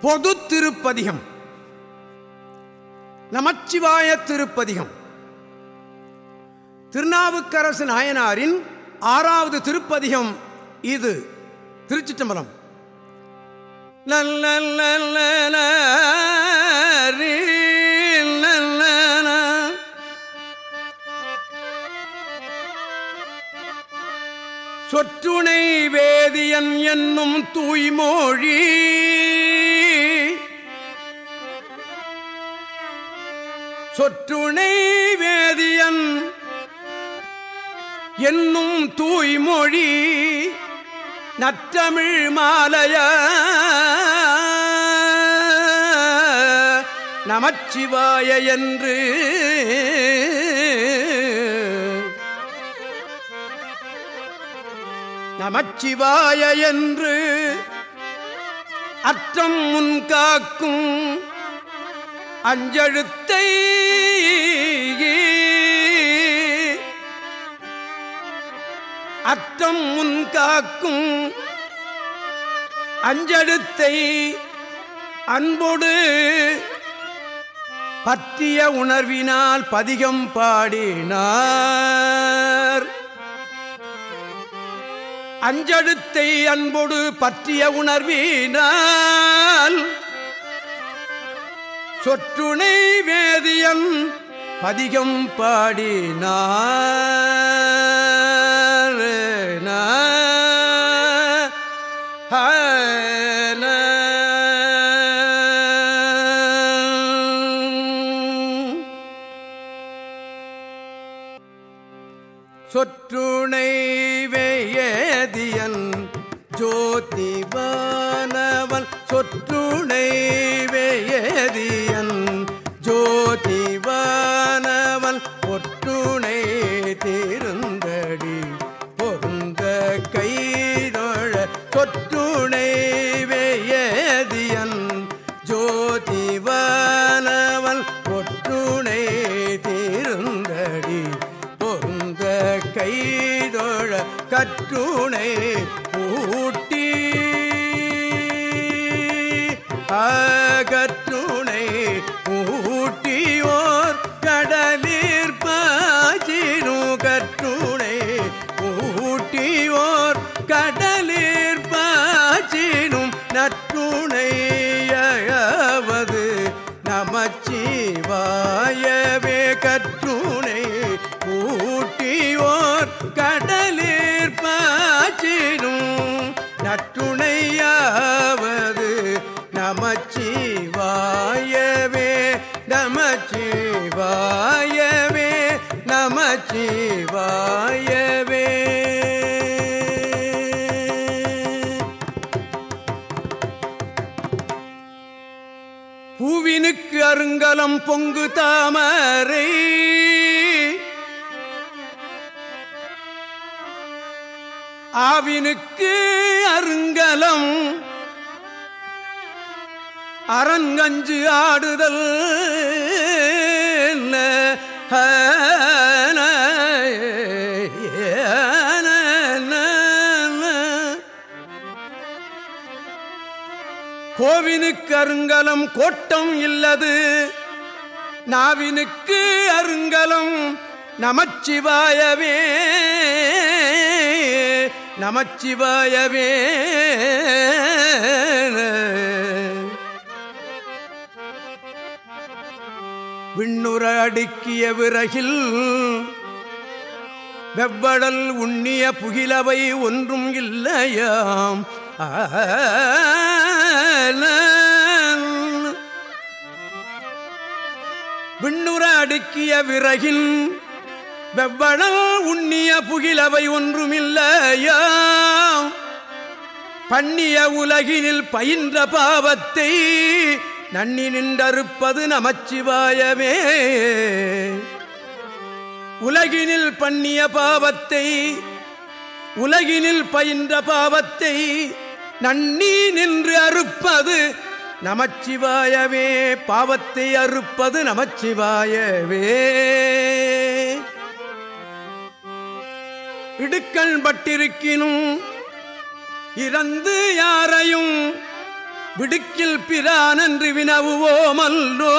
பொது திருப்பதிகம். நமச்சிவாய திருப்பதிகம். திருநாவுக்கரசு நாயனாரின் ஆறாவது திருப்பதிகம் இது. திருச்சிற்றம்பலம். நல்ல சொற்றுணை வேதியன் என்னும் தூய்மொழி சொற்றுணை வேதியன் என்னும் தூய்மொழி நற்றமிழ் மாலைய நமச்சிவாய என்று. நமச்சிவாய என்று அற்றம் முன்காக்கும் அஞ்சழுத்தை அத்தம் முன் காக்கும் அஞ்சழுத்தை அன்போடு பத்திய உணர்வினால் பதிகம் பாடினார். அஞ்சழுத்தை அன்போடு பற்றிய உணர்வினால் சொற்றுணை வேதியன் பதிகம் பாடினார். சொற்றுணை வேதியன் ஜோதிவானவன் சொற்றுணை வேதியன் திருந்தடி பொருந்த கைதொழ சொற்றுணை வேதியன் ஜோதிவானவன் ஒற்றுணை திருந்தடி பொருந்த கைதொழ கற்றுணை பூட்டி. ஆ பூவினுக்கு அருங்கலம் பொங்கு தாமரை. ஆவினுக்கு அருங்கலம் அரங்கஞ்சு ஆடுதல். கோவினுக்கு அருங்கலம் கோட்டம் இல்லது. நாவினுக்கு அருங்கலம் நமச்சிவாயவே. நமச்சிவாயவே. விண்ணுற அடுக்கிய விறகில் வெவ்வடல் உண்ணிய புகிலவை ஒன்றும் இல்லையாம். விண்ணுற அடுக்கிய விறகில் வெவ்வளம் உண்ணிய புகிலவை ஒன்றுமில்லையாம். பண்ணிய உலகினில் பயின்ற பாவத்தை நன்னி நின்றறுப்பது நமச்சிவாயமே. உலகினில் பண்ணிய பாவத்தை உலகினில் பயின்ற பாவத்தை நன்னி நின்று அறுப்பது நமச்சிவாயவே பாவத்தை அறுப்பது நமச்சிவாயவே. இடுக்கண் பட்டிருக்கினும் இறந்து யாரையும் விடுக்கில் பிரானன்று வினவுவோமல்லோ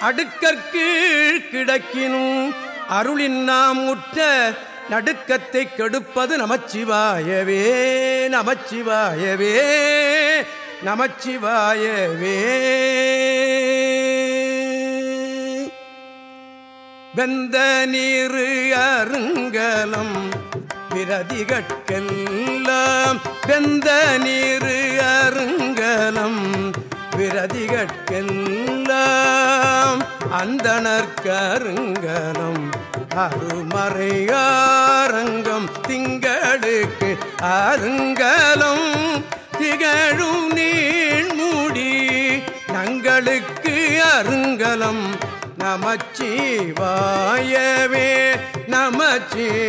அடுக்கற்கு கிடக்கினும் அருளின் நாம் உற்ற நடுக்கத்தை கெடுப்பது நமச்சிவாயவே நமச்சிவாயவே நமச்சிவாயவே. வெந்த நீரு அருங்கலம் விரதிகட்கெல்லாம் வெந்த நீரு அருங்கலம் விரதிகட்கெல்லாம் அந்தனர்கருங்கலம் அருமறையாரங்கம் திங்களுக்கு அருங்கலம் திகழும் நீழ்மூடி தங்களுக்கு அருங்கலம் நமச்சிவாயவே நமச்சிவாயவே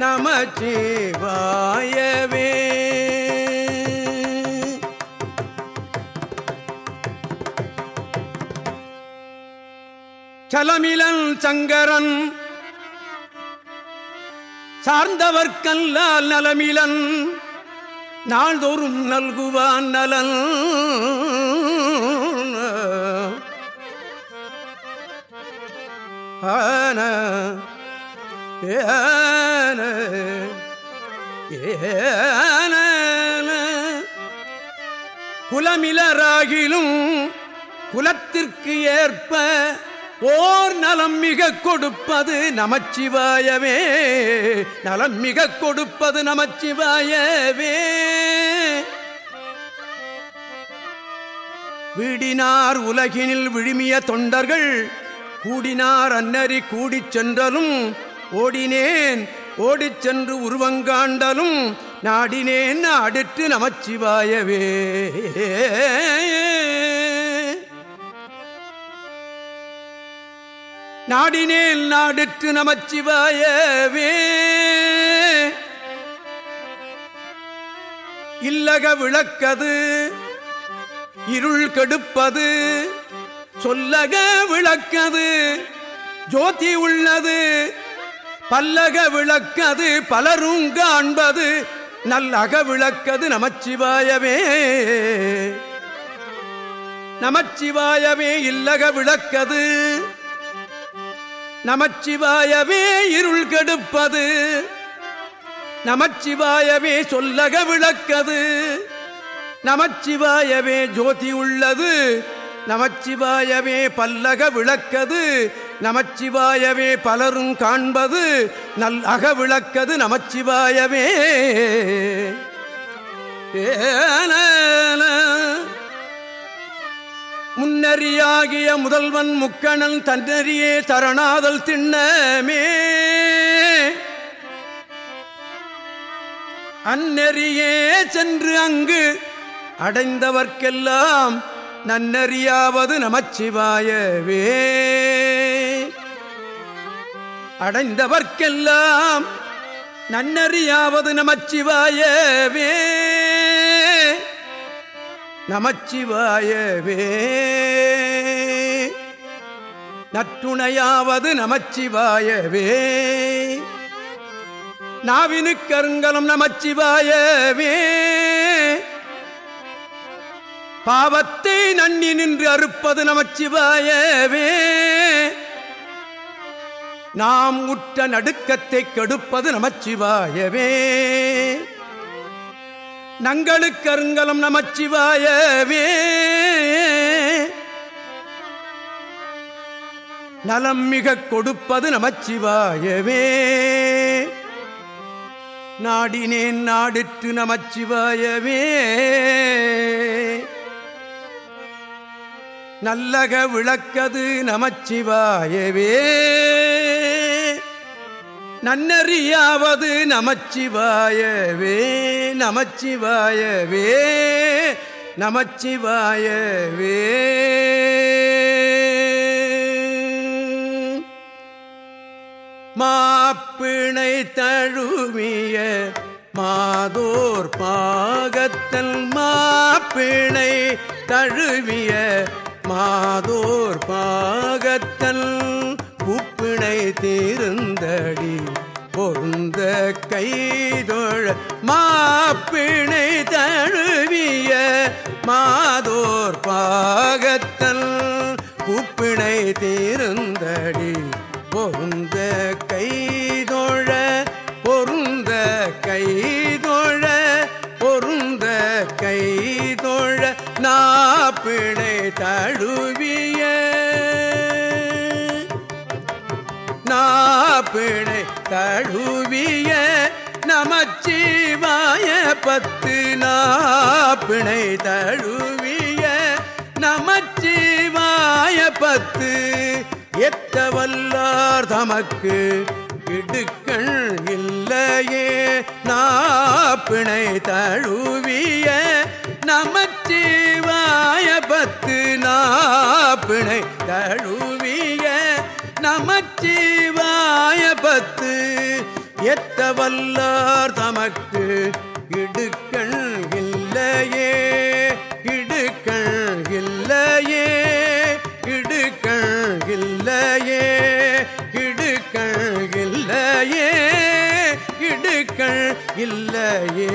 நமச்சிவாயவே. சலமிலன் சங்கரன். சார்ந்தவர்க்கல்லால் நலமிலன் நாள்தோறும் நல்குவான் நலன். ஆன ஏன ஏன குலமிலராகிலும் குலத்திற்கு ஏற்ப ஓர் நலம் மிக கொடுப்பது நமச்சிவாயவே. நலம் மிக கொடுப்பது நமச்சிவாயவே. வீடினார் உலகினில் விழுமிய தொண்டர்கள். கூடினார் அன்னறி கூடிச் சென்றலும். ஓடினேன் ஓடிச் சென்று உருவங்காண்டலும் நாடினேன் அடுத்து நமச்சிவாயவே. நாடினேல் நாடுற்று நமச்சிவாயவே இல்லக விளக்கது இருள் கெடுப்பது சொல்லக விளக்கது ஜோதி உள்ளது பல்லக விளக்கது பலரும் காண்பது நல்லக விளக்கது நமச்சிவாயவே. நமச்சிவாயவே இல்லக விளக்கது நமச்சிவாயவே இருள் கெடுப்பது. நமச்சிவாயவே சொல்லக விளக்கது. நமச்சிவாயவே ஜோதி உள்ளது. நமச்சிவாயவே பல்லக விளக்கது. நமச்சிவாயவே பலரும் காண்பது. நல் அக விளக்கது நமச்சிவாயவே. ஏன முன்னறியாகிய முதல்வன் முக்கணன் தன்னறியே தரணாதல் திண்ணமே. அந்நெறியே சென்று அங்கு அடைந்தவர்க்கெல்லாம் நன்னறியாவது நமச்சிவாயவே. அடைந்தவர்க்கெல்லாம் நன்னறியாவது நமச்சிவாயவே. நமச்சிவாயவே. நற்றுணையாவது நமச்சிவாயவே. நாவினு கருங்கலம் நமச்சிவாயவே. பாவத்தை நன்னி நின்று அறுப்பது நமச்சிவாயவே. நாம் உற்ற நடுக்கத்தை கெடுப்பது நமச்சிவாயவே. நங்களுக்கு அருங்கலம் நமச்சிவாயவே. நலம் மிக கொடுப்பது நமச்சிவாயவே. நாடினேன் நாடிற்று நமச்சிவாயவே. நல்லக விளக்கது நமச்சிவாயவே. நன்னறியாவது நமச்சிவாயவே நமச்சிவாயவே நமச்சிவாயவே. மாப்பிணை தழுவிய மாதோர் பாகத்தல் மாப்பிணை தழுவிய மாதோர் பாகத்தல் உப்பிணை தீர்ந்தடி பொருந்த கைதொழ மாப்பிணை தழுவிய மாதோர் பாகத்தல் குப்பிணை தீர்ந்த பிழை தழுவிய நமச்சிவாய பத்து நாப்பிணை தழுவிய நமச்சிவாய பத்து. எத்த வல்லார் தமக்கு இடுக்கள் இல்லையே நாப்பிணை தழுவிய நமச்சிவாய பத்து நாப்பிணை தழுவிய நமச்சிவாய பத்து எத்த வல்லார் தமக்கு இடுக்கள் இல்லையே இடுக்கள் இல்லையே இடுக்கள் இல்லையே இடுக்கள் இல்லையே இடுக்கள் இல்லையே.